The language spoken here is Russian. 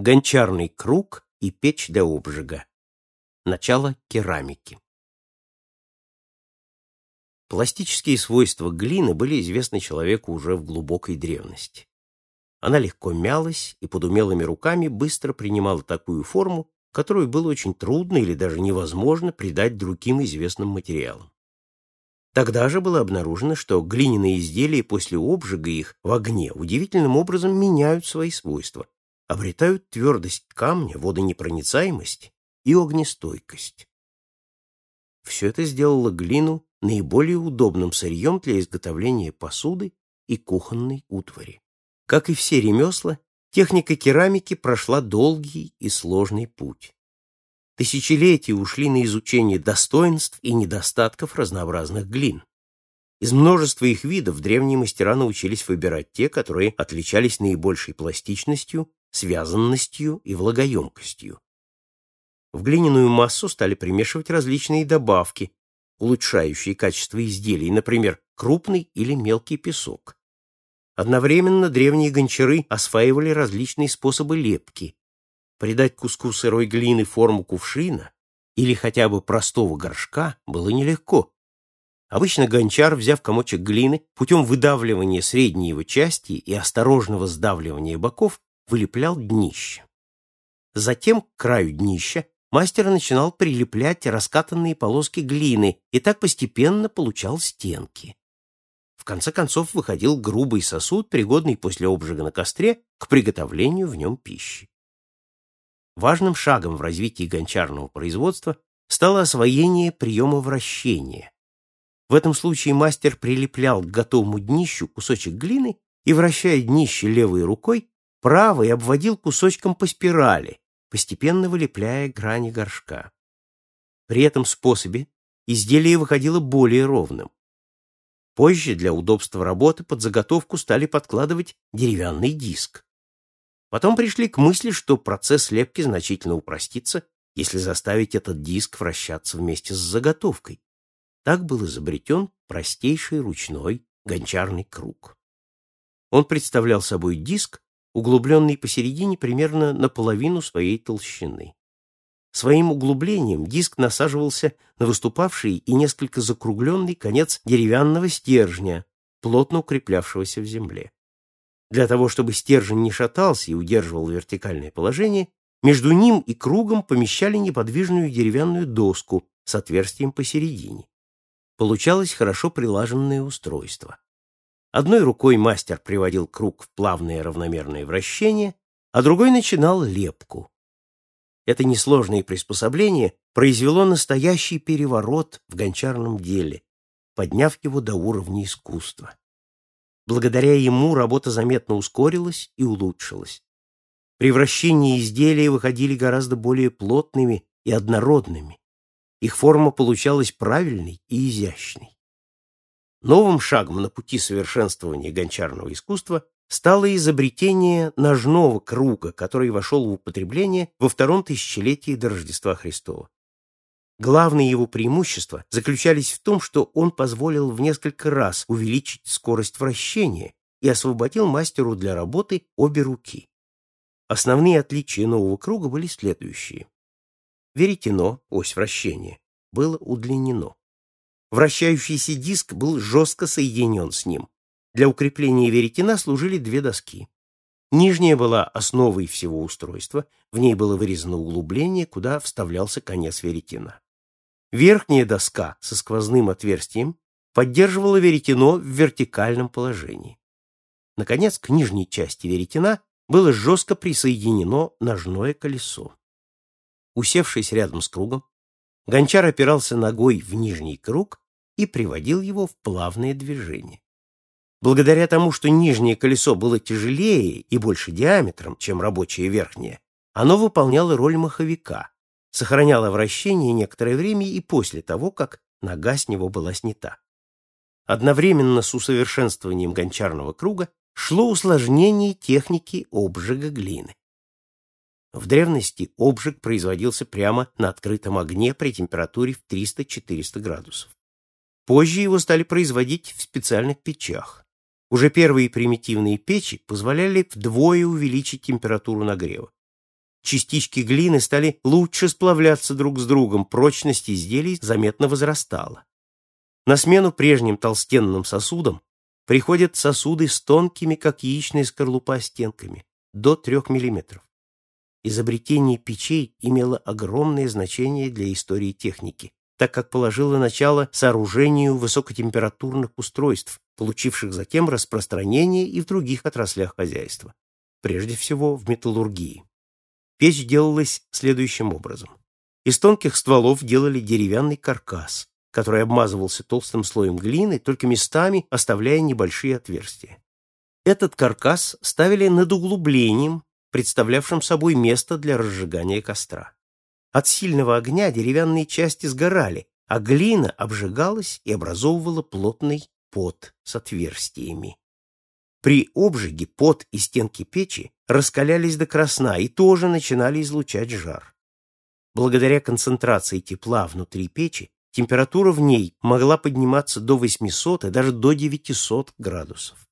Гончарный круг и печь для обжига. Начало керамики. Пластические свойства глины были известны человеку уже в глубокой древности. Она легко мялась и под умелыми руками быстро принимала такую форму, которую было очень трудно или даже невозможно придать другим известным материалам. Тогда же было обнаружено, что глиняные изделия после обжига их в огне удивительным образом меняют свои свойства, обретают твердость камня, водонепроницаемость и огнестойкость. Все это сделало глину наиболее удобным сырьем для изготовления посуды и кухонной утвари. Как и все ремесла, техника керамики прошла долгий и сложный путь. Тысячелетия ушли на изучение достоинств и недостатков разнообразных глин. Из множества их видов древние мастера научились выбирать те, которые отличались наибольшей пластичностью, связанностью и влагоемкостью. В глиняную массу стали примешивать различные добавки, улучшающие качество изделий, например, крупный или мелкий песок. Одновременно древние гончары осваивали различные способы лепки. Придать куску сырой глины форму кувшина или хотя бы простого горшка было нелегко. Обычно гончар, взяв комочек глины, путем выдавливания средней его части и осторожного сдавливания боков, вылеплял днище. Затем к краю днища мастер начинал прилеплять раскатанные полоски глины и так постепенно получал стенки конце концов выходил грубый сосуд, пригодный после обжига на костре к приготовлению в нем пищи. Важным шагом в развитии гончарного производства стало освоение приема вращения. В этом случае мастер прилеплял к готовому днищу кусочек глины и, вращая днище левой рукой, правой обводил кусочком по спирали, постепенно вылепляя грани горшка. При этом способе изделие выходило более ровным. Позже для удобства работы под заготовку стали подкладывать деревянный диск. Потом пришли к мысли, что процесс лепки значительно упростится, если заставить этот диск вращаться вместе с заготовкой. Так был изобретен простейший ручной гончарный круг. Он представлял собой диск, углубленный посередине примерно наполовину своей толщины. Своим углублением диск насаживался на выступавший и несколько закругленный конец деревянного стержня, плотно укреплявшегося в земле. Для того, чтобы стержень не шатался и удерживал вертикальное положение, между ним и кругом помещали неподвижную деревянную доску с отверстием посередине. Получалось хорошо прилаженное устройство. Одной рукой мастер приводил круг в плавное равномерное вращение, а другой начинал лепку. Это несложное приспособление произвело настоящий переворот в гончарном деле, подняв его до уровня искусства. Благодаря ему работа заметно ускорилась и улучшилась. При вращении изделия выходили гораздо более плотными и однородными. Их форма получалась правильной и изящной. Новым шагом на пути совершенствования гончарного искусства стало изобретение ножного круга, который вошел в употребление во втором тысячелетии до Рождества Христова. Главные его преимущества заключались в том, что он позволил в несколько раз увеличить скорость вращения и освободил мастеру для работы обе руки. Основные отличия нового круга были следующие. Веретено, ось вращения, было удлинено. Вращающийся диск был жестко соединен с ним, для укрепления веретена служили две доски. Нижняя была основой всего устройства, в ней было вырезано углубление, куда вставлялся конец веретена. Верхняя доска со сквозным отверстием поддерживала веретено в вертикальном положении. Наконец, к нижней части веретена было жестко присоединено ножное колесо. Усевшись рядом с кругом, гончар опирался ногой в нижний круг и приводил его в плавное движение. Благодаря тому, что нижнее колесо было тяжелее и больше диаметром, чем рабочее верхнее, оно выполняло роль маховика, сохраняло вращение некоторое время и после того, как нога с него была снята. Одновременно с усовершенствованием гончарного круга шло усложнение техники обжига глины. В древности обжиг производился прямо на открытом огне при температуре в 300-400 градусов. Позже его стали производить в специальных печах. Уже первые примитивные печи позволяли вдвое увеличить температуру нагрева. частички глины стали лучше сплавляться друг с другом, прочность изделий заметно возрастала. На смену прежним толстенным сосудам приходят сосуды с тонкими, как яичная скорлупа, стенками, до 3 мм. Изобретение печей имело огромное значение для истории техники, так как положило начало сооружению высокотемпературных устройств, получивших затем распространение и в других отраслях хозяйства, прежде всего в металлургии. Печь делалась следующим образом. Из тонких стволов делали деревянный каркас, который обмазывался толстым слоем глины, только местами оставляя небольшие отверстия. Этот каркас ставили над углублением, представлявшим собой место для разжигания костра. От сильного огня деревянные части сгорали, а глина обжигалась и образовывала плотный пот с отверстиями. При обжиге пот и стенки печи раскалялись до красна и тоже начинали излучать жар. Благодаря концентрации тепла внутри печи температура в ней могла подниматься до 800 и даже до 900 градусов.